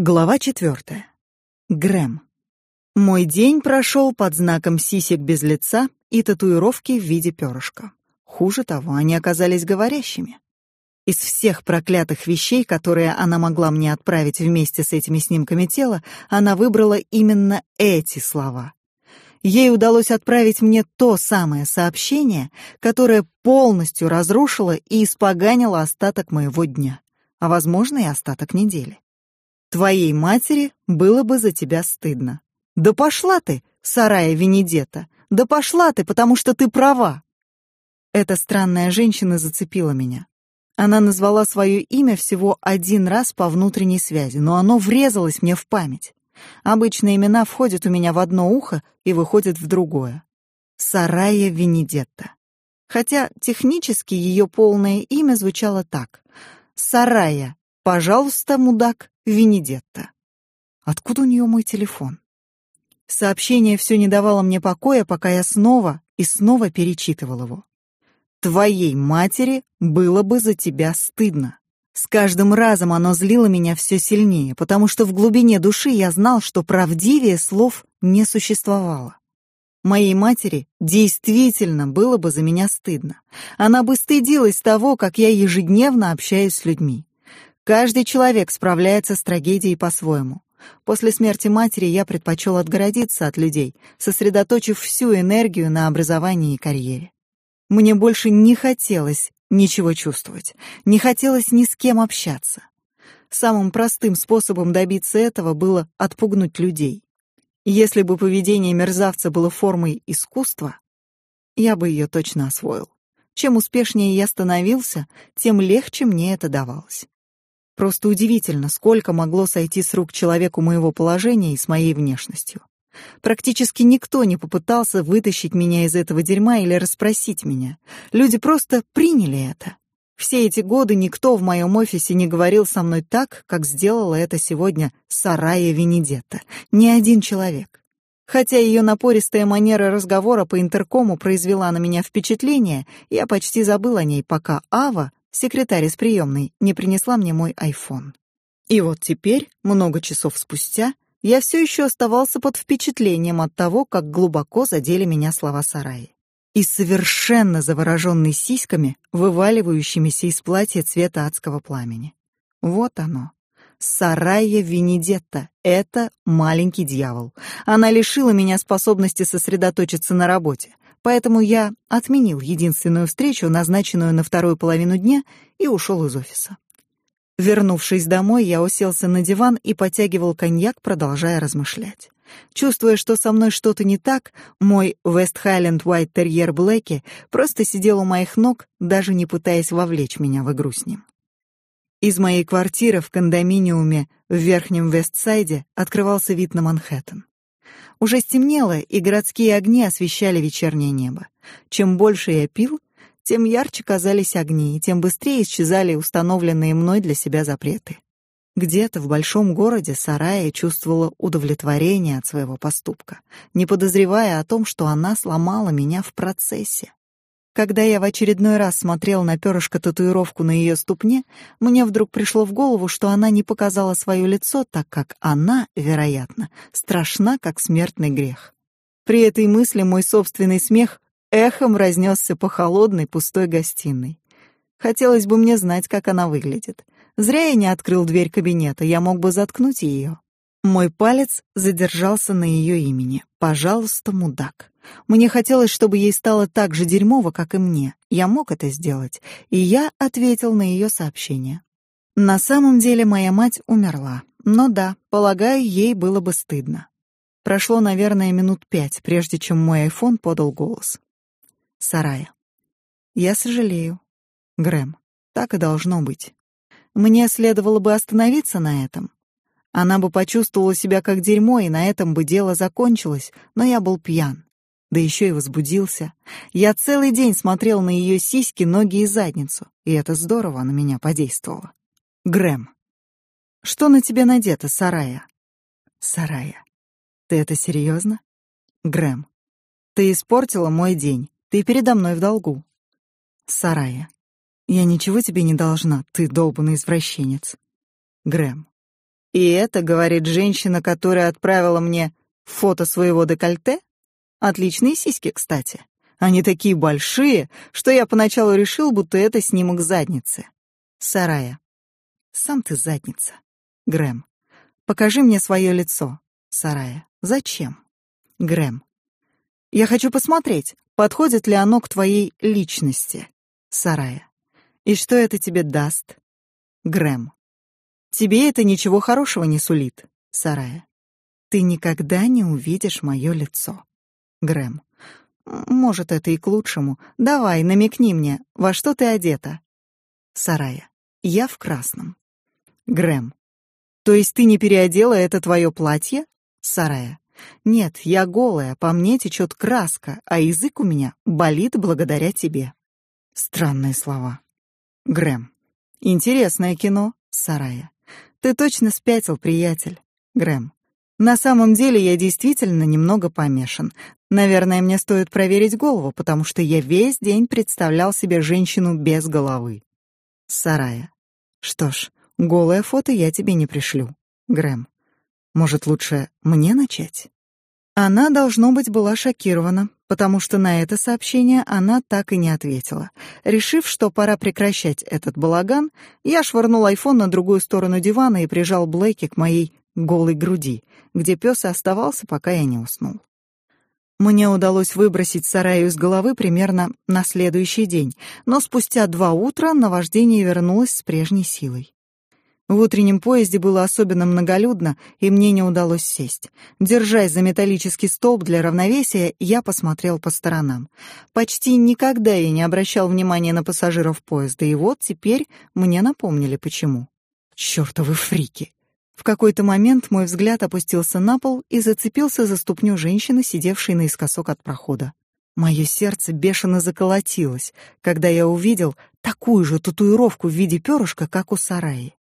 Глава четвертая. Грэм. Мой день прошел под знаком сисек без лица и татуировки в виде перышка. Хуже того, они оказались говорящими. Из всех проклятых вещей, которые она могла мне отправить вместе с этими снимками тела, она выбрала именно эти слова. Ей удалось отправить мне то самое сообщение, которое полностью разрушило и испоганило остаток моего дня, а возможно и остаток недели. Твоей матери было бы за тебя стыдно. Да пошла ты, Сарая Венедета. Да пошла ты, потому что ты права. Эта странная женщина зацепила меня. Она назвала свое имя всего один раз по внутренней связи, но оно врезалось мне в память. Обычно имена входят у меня в одно ухо и выходят в другое. Сарая Венедетта. Хотя технически ее полное имя звучало так: Сарая, пожалуйста, мудак, Венедетта. Откуда у нее мой телефон? Сообщение все не давало мне покоя, пока я снова и снова перечитывал его. Твоей матери было бы за тебя стыдно. С каждым разом оно злило меня все сильнее, потому что в глубине души я знал, что правдивее слов не существовало. Моей матери действительно было бы за меня стыдно. Она бы стыдилась того, как я ежедневно общаюсь с людьми. Каждый человек справляется с трагедией по-своему. После смерти матери я предпочел отгородиться от людей, сосредоточив всю энергию на образовании и карьере. Мне больше не хотелось ничего чувствовать, не хотелось ни с кем общаться. Самым простым способом добиться этого было отпугнуть людей. Если бы поведение мерзавца было формой искусства, я бы ее точно освоил. Чем успешнее я становился, тем легче мне это давалось. Просто удивительно, сколько могло сойти с рук человеку моего положения и с моей внешностью. Практически никто не попытался вытащить меня из этого дерьма или расспросить меня. Люди просто приняли это. Все эти годы никто в моем офисе не говорил со мной так, как сделала это сегодня Сарая Венедетта. Ни один человек. Хотя ее напористая манера разговора по интеркому произвела на меня впечатление, я почти забыл о ней, пока Ава секретарь из приемной не принесла мне мой айфон. И вот теперь, много часов спустя, я все еще оставался под впечатлением от того, как глубоко задели меня слова Сараи. И совершенно завороженный сиськами, вываливающимися из платья цвета адского пламени. Вот оно. Сарая Венедетта — это маленький дьявол. Она лишила меня способности сосредоточиться на работе, Поэтому я отменил единственную встречу, назначенную на вторую половину дня, и ушел из офиса. Вернувшись домой, я уселся на диван и потягивал коньяк, продолжая размышлять. Чувствуя, что со мной что-то не так, мой White Terrier Блэки просто сидел у моих ног, даже не пытаясь вовлечь меня в игру с ним. Из моей квартиры в кондоминиуме в Верхнем Вестсайде открывался вид на Манхэттен. Уже стемнело, и городские огни освещали вечернее небо. Чем больше я пил, тем ярче казались огни, и тем быстрее исчезали установленные мной для себя запреты. Где-то в большом городе Сарая чувствовала удовлетворение от своего поступка, не подозревая о том, что она сломала меня в процессе. Когда я в очередной раз смотрел на перышко татуировку на ее ступне, мне вдруг пришло в голову, что она не показала свое лицо, так как она, вероятно, страшна, как смертный грех. При этой мысли мой собственный смех эхом разнесся по холодной пустой гостиной. Хотелось бы мне знать, как она выглядит. Зря я не открыл дверь кабинета, я мог бы заткнуть ее. Мой палец задержался на ее имени. Пожалуйста, мудак. Мне хотелось, чтобы ей стало так же дерьмово, как и мне. Я мог это сделать, и я ответил на ее сообщение. На самом деле моя мать умерла. Но да, полагаю, ей было бы стыдно. Прошло, наверное, минут пять, прежде чем мой айфон подал голос. Сарая. Я сожалею. Грэм. Так и должно быть. Мне следовало бы остановиться на этом. Она бы почувствовала себя как дерьмо, и на этом бы дело закончилось, но я был пьян да еще и возбудился. Я целый день смотрел на ее сиськи, ноги и задницу, и это здорово на меня подействовало. Грэм. Что на тебе надето, Сарая? Сарая. Ты это серьезно? Грэм. Ты испортила мой день. Ты передо мной в долгу. Сарая. Я ничего тебе не должна, ты долбанный извращенец. Грэм. И это говорит женщина, которая отправила мне фото своего декольте? Отличные сиськи, кстати. Они такие большие, что я поначалу решил, будто это снимок задницы. Сарая. Сам ты задница. Грэм. Покажи мне свое лицо. Сарая. Зачем? Грэм. Я хочу посмотреть, подходит ли оно к твоей личности. Сарая. И что это тебе даст? Грэм. Тебе это ничего хорошего не сулит. Сарая. Ты никогда не увидишь мое лицо. Грэм. Может, это и к лучшему. Давай, намекни мне, во что ты одета? Сарая. Я в красном. Грэм. То есть ты не переодела это твое платье? Сарая. Нет, я голая, по мне течет краска, а язык у меня болит благодаря тебе. Странные слова. Грэм. Интересное кино. Сарая. Ты точно спятил, приятель. Грэм. На самом деле я действительно немного помешан. Наверное, мне стоит проверить голову, потому что я весь день представлял себе женщину без головы. Сарая. Что ж, голое фото я тебе не пришлю. Грэм. Может, лучше мне начать? Она, должно быть, была шокирована, потому что на это сообщение она так и не ответила. Решив, что пора прекращать этот балаган, я швырнул айфон на другую сторону дивана и прижал Блейки к моей голой груди, где пес и оставался, пока я не уснул. Мне удалось выбросить сараю из головы примерно на следующий день, но спустя два утра наваждение вернулось с прежней силой. В утреннем поезде было особенно многолюдно, и мне не удалось сесть. Держась за металлический столб для равновесия, я посмотрел по сторонам. Почти никогда я не обращал внимания на пассажиров поезда, и вот теперь мне напомнили почему. Чёртовы фрики. В какой-то момент мой взгляд опустился на пол и зацепился за ступню женщины, сидевшей наискосок от прохода. Мое сердце бешено заколотилось, когда я увидел такую же татуировку в виде перышка, как у Сараи.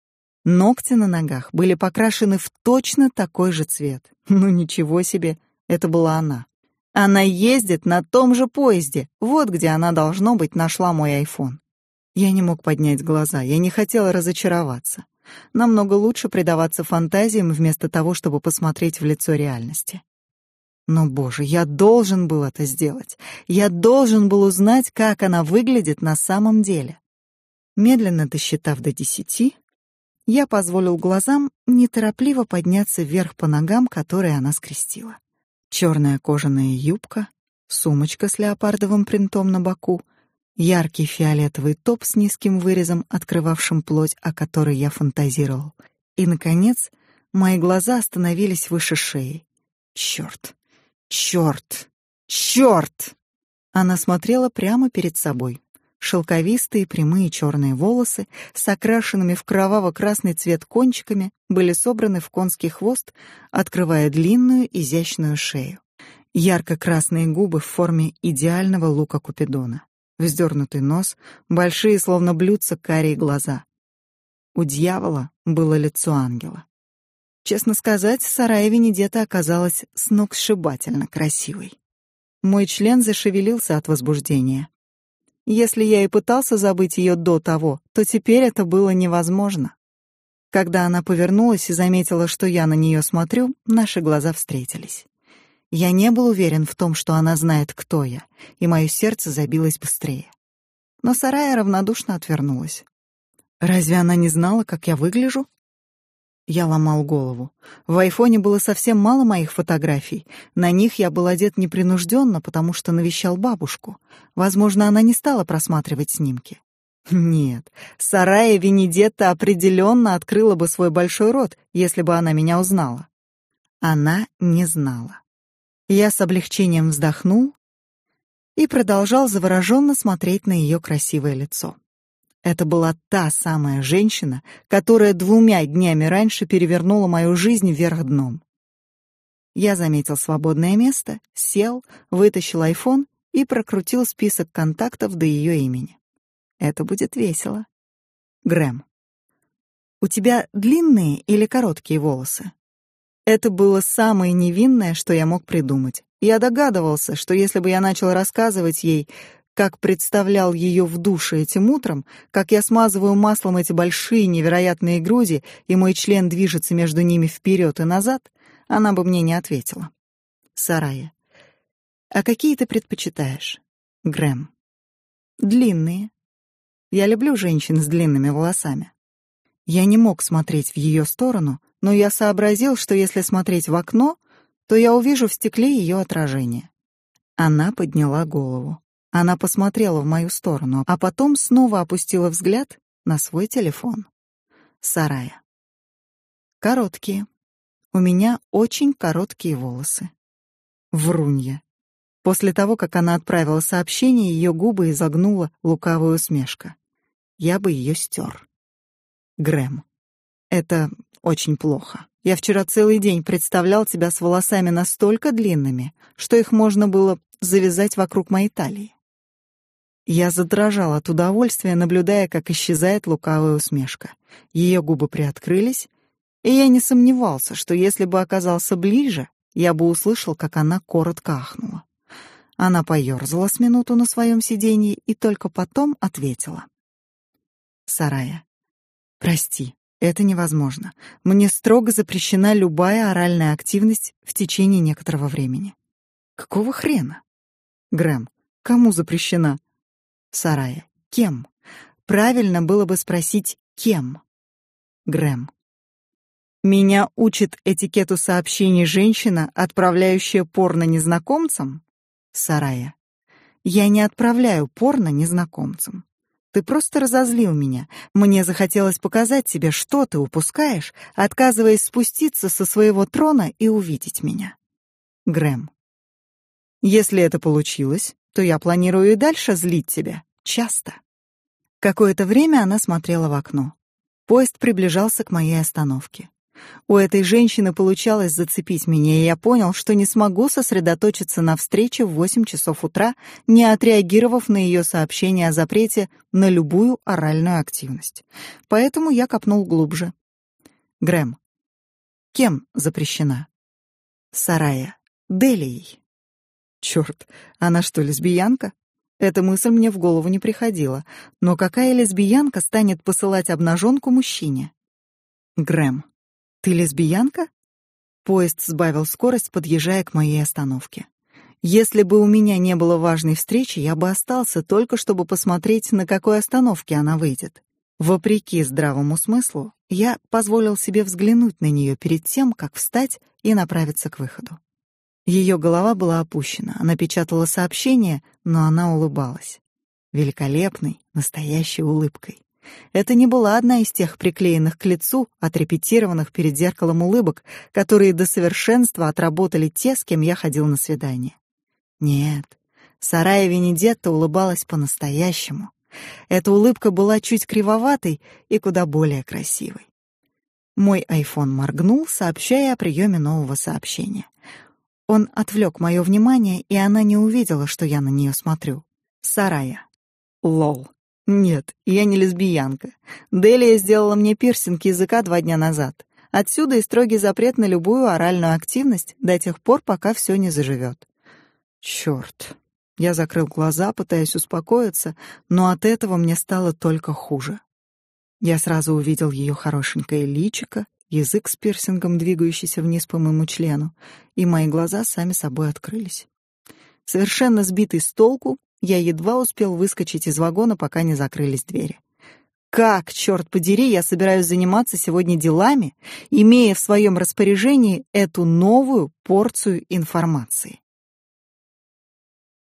Ногти на ногах были покрашены в точно такой же цвет. Ну ничего себе, это была она. Она ездит на том же поезде. Вот где она должно быть нашла мой айфон. Я не мог поднять глаза, я не хотел разочароваться. Намного лучше предаваться фантазиям вместо того, чтобы посмотреть в лицо реальности. Но, боже, я должен был это сделать. Я должен был узнать, как она выглядит на самом деле. Медленно досчитав до десяти, я позволил глазам неторопливо подняться вверх по ногам, которые она скрестила. Черная кожаная юбка, сумочка с леопардовым принтом на боку — яркий фиолетовый топ с низким вырезом, открывавшим плоть, о которой я фантазировал. И, наконец, мои глаза остановились выше шеи. Черт! Черт! Черт! Она смотрела прямо перед собой. Шелковистые прямые черные волосы с окрашенными в кроваво-красный цвет кончиками были собраны в конский хвост, открывая длинную изящную шею. Ярко-красные губы в форме идеального лука Купидона вздернутый нос, большие, словно блюдца, карие глаза. У дьявола было лицо ангела. Честно сказать, Сарая Венедета оказалась сногсшибательно красивой. Мой член зашевелился от возбуждения. Если я и пытался забыть ее до того, то теперь это было невозможно. Когда она повернулась и заметила, что я на нее смотрю, наши глаза встретились. Я не был уверен в том, что она знает, кто я, и мое сердце забилось быстрее. Но Сарая равнодушно отвернулась. Разве она не знала, как я выгляжу? Я ломал голову. В айфоне было совсем мало моих фотографий. На них я был одет непринужденно, потому что навещал бабушку. Возможно, она не стала просматривать снимки. Нет, Сарая Венедетта определенно открыла бы свой большой рот, если бы она меня узнала. Она не знала. Я с облегчением вздохнул и продолжал завороженно смотреть на ее красивое лицо. Это была та самая женщина, которая двумя днями раньше перевернула мою жизнь вверх дном. Я заметил свободное место, сел, вытащил айфон и прокрутил список контактов до ее имени. Это будет весело. Грэм. У тебя длинные или короткие волосы? Это было самое невинное, что я мог придумать. Я догадывался, что если бы я начал рассказывать ей, как представлял ее в душе этим утром, как я смазываю маслом эти большие невероятные груди, и мой член движется между ними вперед и назад, она бы мне не ответила. Сарая. А какие ты предпочитаешь? Грэм. Длинные. Я люблю женщин с длинными волосами. Я не мог смотреть в ее сторону, но я сообразил, что если смотреть в окно, то я увижу в стекле ее отражение. Она подняла голову. Она посмотрела в мою сторону, а потом снова опустила взгляд на свой телефон. Сарая. Короткие. У меня очень короткие волосы. Врунья. После того, как она отправила сообщение, ее губы изогнула лукавая усмешка. Я бы ее стер. Грэм. Это очень плохо. Я вчера целый день представлял тебя с волосами настолько длинными, что их можно было завязать вокруг моей талии. Я задрожал от удовольствия, наблюдая, как исчезает лукавая усмешка. Ее губы приоткрылись, и я не сомневался, что если бы оказался ближе, я бы услышал, как она коротко ахнула. Она поёрзала с минуту на своем сиденье и только потом ответила. Сарая. Прости, это невозможно. Мне строго запрещена любая оральная активность в течение некоторого времени. Какого хрена? Грэм. Кому запрещена? Сарая. Кем? Правильно было бы спросить кем. Грэм. Меня учит этикету сообщений женщина, отправляющая порно незнакомцам? Сарая. Я не отправляю порно незнакомцам. Ты просто разозлил меня. Мне захотелось показать тебе, что ты упускаешь, отказываясь спуститься со своего трона и увидеть меня. Грэм. Если это получилось, то я планирую и дальше злить тебя. Часто. Какое-то время она смотрела в окно. Поезд приближался к моей остановке. У этой женщины получалось зацепить меня, и я понял, что не смогу сосредоточиться на встрече в 8 часов утра, не отреагировав на ее сообщение о запрете на любую оральную активность. Поэтому я копнул глубже. Грэм. Кем запрещена? Сарая. Делией. Черт, она что, лесбиянка? Эта мысль мне в голову не приходила. Но какая лесбиянка станет посылать обнаженку мужчине? Грэм. Ты лесбиянка? Поезд сбавил скорость, подъезжая к моей остановке. Если бы у меня не было важной встречи, я бы остался только чтобы посмотреть, на какой остановке она выйдет. Вопреки здравому смыслу, я позволил себе взглянуть на нее перед тем, как встать и направиться к выходу. Ее голова была опущена, она печатала сообщение, но она улыбалась. Великолепной, настоящей улыбкой. Это не была одна из тех приклеенных к лицу, отрепетированных перед зеркалом улыбок, которые до совершенства отработали те, с кем я ходил на свидание. Нет, Сарая Венедетта улыбалась по-настоящему. Эта улыбка была чуть кривоватой и куда более красивой. Мой айфон моргнул, сообщая о приеме нового сообщения. Он отвлек мое внимание, и она не увидела, что я на нее смотрю. Сарая. Лол. Нет, я не лесбиянка. Делия сделала мне пирсинг языка два дня назад. Отсюда и строгий запрет на любую оральную активность до тех пор, пока все не заживет. Черт. Я закрыл глаза, пытаясь успокоиться, но от этого мне стало только хуже. Я сразу увидел ее хорошенькое личико, язык с пирсингом, двигающийся вниз по моему члену, и мои глаза сами собой открылись. Совершенно сбитый с толку, я едва успел выскочить из вагона, пока не закрылись двери. Как, черт подери, я собираюсь заниматься сегодня делами, имея в своем распоряжении эту новую порцию информации?